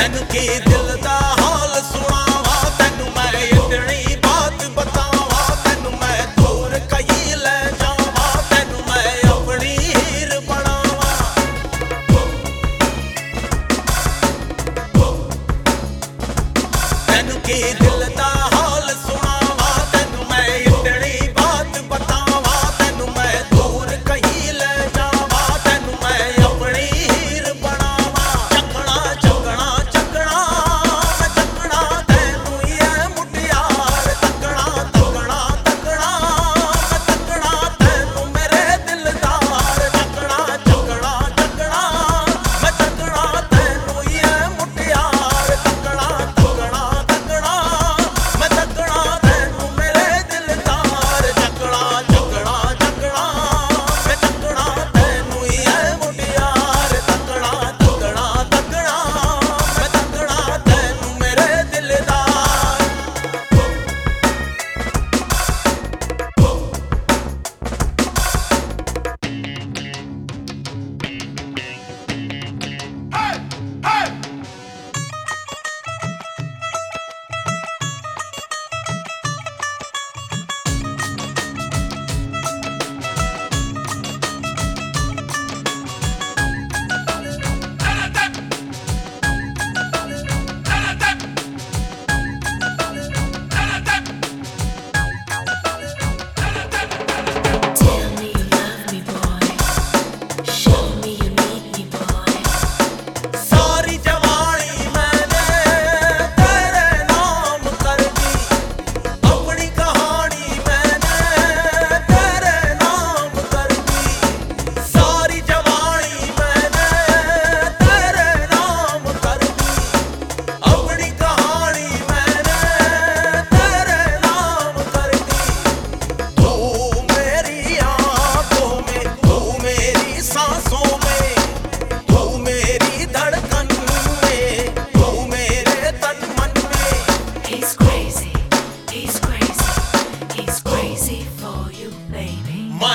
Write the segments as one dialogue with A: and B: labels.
A: ਤੈਨੂੰ ਕੀ ਦਿਲ ਦਾ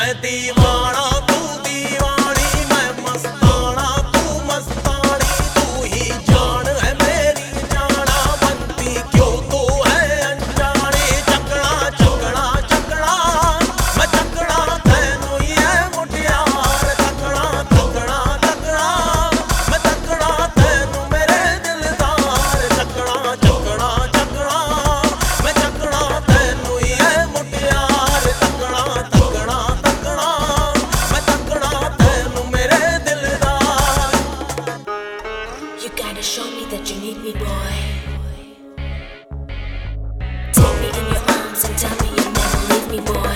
A: சதி வாழா boy.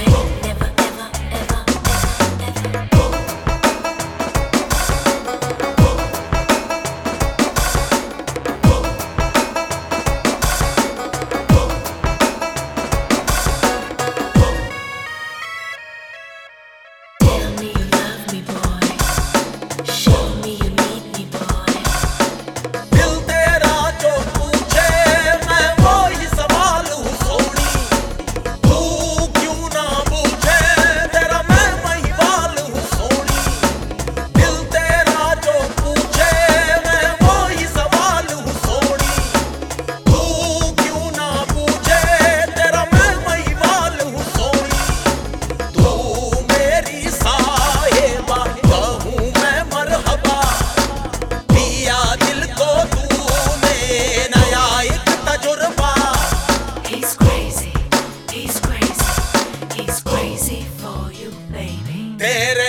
A: Tere.